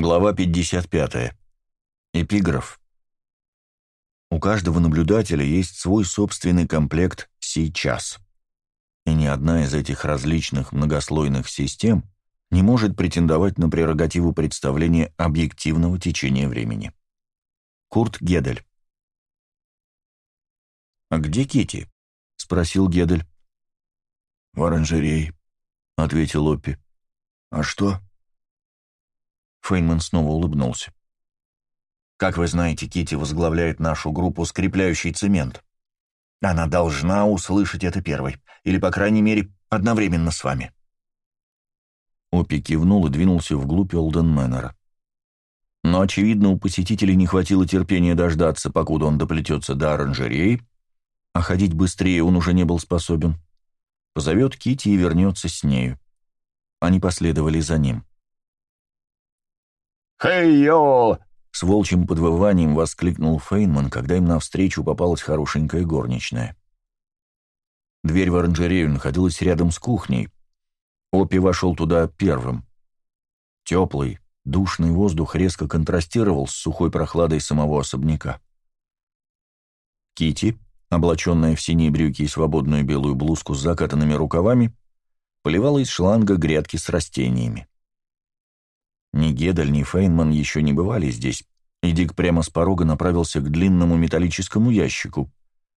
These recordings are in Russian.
Глава 55. Эпиграф. У каждого наблюдателя есть свой собственный комплект «сейчас». И ни одна из этих различных многослойных систем не может претендовать на прерогативу представления объективного течения времени. Курт Гедель. «А где Кити? спросил Гедель. «В оранжерее», — ответил Оппи. «А что?» Фейнман снова улыбнулся. «Как вы знаете, Кити возглавляет нашу группу «Скрепляющий цемент». Она должна услышать это первой, или, по крайней мере, одновременно с вами». Опи кивнул и двинулся вглубь Олден Мэннера. Но, очевидно, у посетителей не хватило терпения дождаться, покуда он доплетется до оранжереи, а ходить быстрее он уже не был способен. Позовет Кити и вернется с нею. Они последовали за ним. «Хей-йо!» — с волчьим подвыванием воскликнул Фейнман, когда им навстречу попалась хорошенькая горничная. Дверь в оранжерею находилась рядом с кухней. Опи вошел туда первым. Теплый, душный воздух резко контрастировал с сухой прохладой самого особняка. Кити, облаченная в синие брюки и свободную белую блузку с закатанными рукавами, поливала из шланга грядки с растениями. Ни Гедаль, ни Фейнман еще не бывали здесь, и Дик прямо с порога направился к длинному металлическому ящику,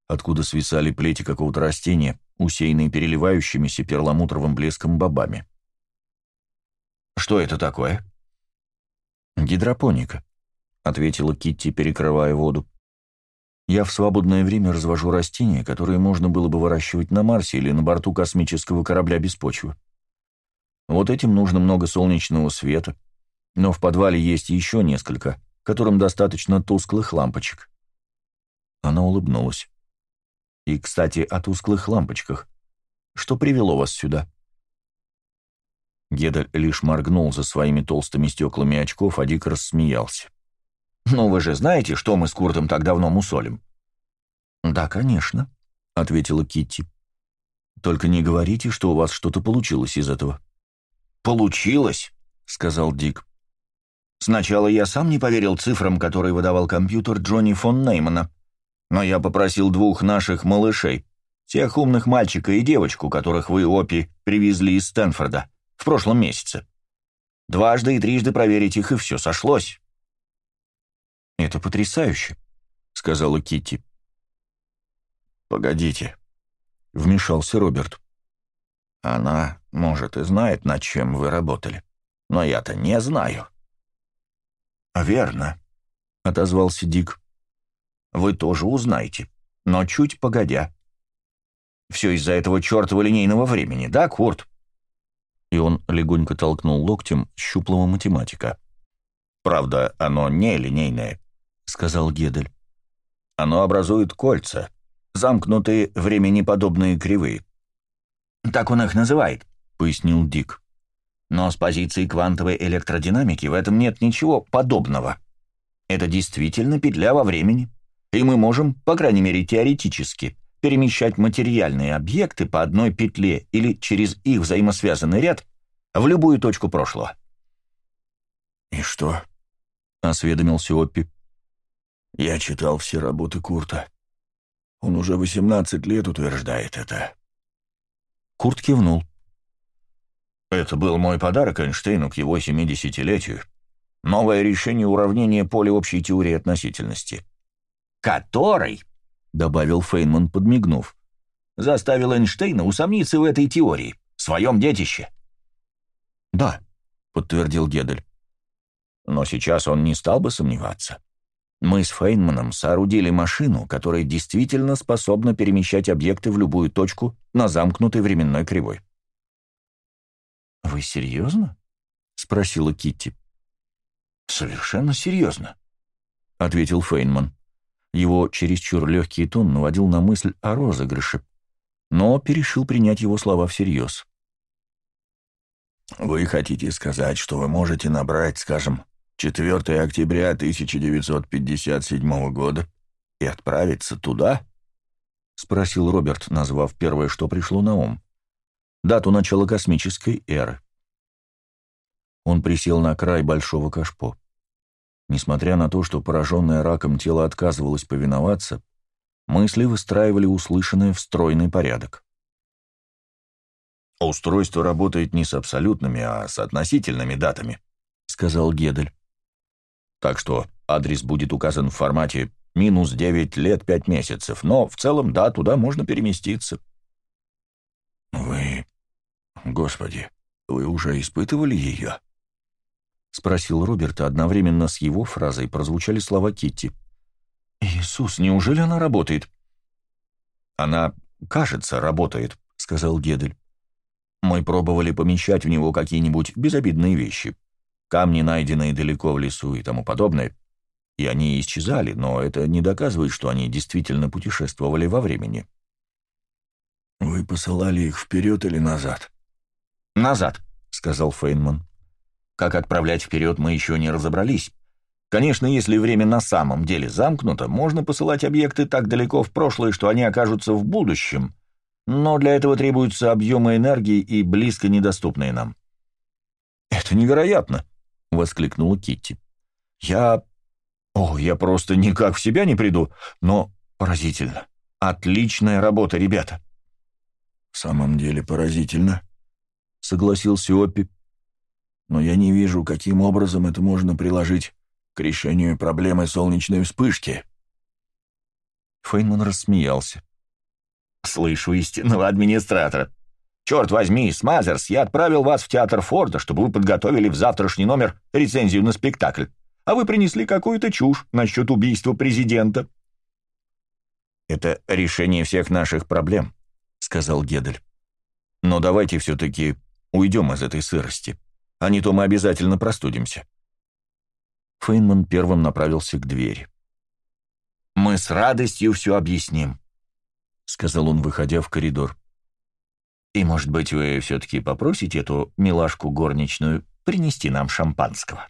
откуда свисали плети какого-то растения, усеянные переливающимися перламутровым блеском бобами. «Что это такое?» «Гидропоника», — ответила Китти, перекрывая воду. «Я в свободное время развожу растения, которые можно было бы выращивать на Марсе или на борту космического корабля без почвы. Вот этим нужно много солнечного света, но в подвале есть еще несколько, которым достаточно тусклых лампочек. Она улыбнулась. И, кстати, о тусклых лампочках. Что привело вас сюда? Геда лишь моргнул за своими толстыми стеклами очков, а Дик рассмеялся. «Ну, вы же знаете, что мы с Куртом так давно мусолим?» «Да, конечно», — ответила Китти. «Только не говорите, что у вас что-то получилось из этого». «Получилось», — сказал Дик. Сначала я сам не поверил цифрам, которые выдавал компьютер Джонни фон Неймана. Но я попросил двух наших малышей, тех умных мальчика и девочку, которых вы, Опи, привезли из Стэнфорда в прошлом месяце. Дважды и трижды проверить их, и все сошлось. «Это потрясающе», — сказала Китти. «Погодите», — вмешался Роберт. «Она, может, и знает, над чем вы работали, но я-то не знаю». «Верно», — отозвался Дик. «Вы тоже узнаете, но чуть погодя. Все из-за этого чертова линейного времени, да, Курт?» И он легонько толкнул локтем щуплого математика. «Правда, оно не линейное», — сказал Гедель. «Оно образует кольца, замкнутые временеподобные кривые». «Так он их называет», — пояснил Дик. Но с позиции квантовой электродинамики в этом нет ничего подобного. Это действительно петля во времени, и мы можем, по крайней мере теоретически, перемещать материальные объекты по одной петле или через их взаимосвязанный ряд в любую точку прошлого. «И что?» — осведомился Оппи. «Я читал все работы Курта. Он уже 18 лет утверждает это». Курт кивнул. Это был мой подарок Эйнштейну к его 70-летию. Новое решение уравнения поля общей теории относительности. «Который», — добавил Фейнман, подмигнув, — заставил Эйнштейна усомниться в этой теории, в своем детище. «Да», — подтвердил Гедель. «Но сейчас он не стал бы сомневаться. Мы с Фейнманом соорудили машину, которая действительно способна перемещать объекты в любую точку на замкнутой временной кривой. «Вы серьезно?» — спросила Китти. «Совершенно серьезно», — ответил Фейнман. Его чересчур легкий тон наводил на мысль о розыгрыше, но перешил принять его слова всерьез. «Вы хотите сказать, что вы можете набрать, скажем, 4 октября 1957 года и отправиться туда?» — спросил Роберт, назвав первое, что пришло на ум дату начала космической эры. Он присел на край большого кашпо. Несмотря на то, что пораженное раком тело отказывалось повиноваться, мысли выстраивали услышанное в стройный порядок. «Устройство работает не с абсолютными, а с относительными датами», — сказал Гедель. «Так что адрес будет указан в формате минус 9 лет 5 месяцев, но в целом, да, туда можно переместиться». «Вы... Господи, вы уже испытывали ее?» — спросил Роберт, а одновременно с его фразой прозвучали слова Китти. «Иисус, неужели она работает?» «Она, кажется, работает», — сказал Гедель. Мы пробовали помещать в него какие-нибудь безобидные вещи. Камни, найденные далеко в лесу и тому подобное. И они исчезали, но это не доказывает, что они действительно путешествовали во времени. «Вы посылали их вперед или назад?» «Назад», — сказал Фейнман. «Как отправлять вперед, мы еще не разобрались. Конечно, если время на самом деле замкнуто, можно посылать объекты так далеко в прошлое, что они окажутся в будущем, но для этого требуются объемы энергии и близко недоступные нам. «Это невероятно!» — воскликнула Китти. «Я... О, я просто никак в себя не приду, но поразительно. Отличная работа, ребята!» «В самом деле поразительно», — согласился Оппи. «Но я не вижу, каким образом это можно приложить к решению проблемы солнечной вспышки». Фейнман рассмеялся. Слышу истинного администратора. Черт возьми, Смазерс, я отправил вас в театр Форда, чтобы вы подготовили в завтрашний номер рецензию на спектакль, а вы принесли какую-то чушь насчет убийства президента. «Это решение всех наших проблем», — сказал Гедель. «Но давайте все-таки уйдем из этой сырости, а не то мы обязательно простудимся». Фейнман первым направился к двери. «Мы с радостью все объясним», сказал он, выходя в коридор. «И, может быть, вы все-таки попросите эту милашку горничную принести нам шампанского?»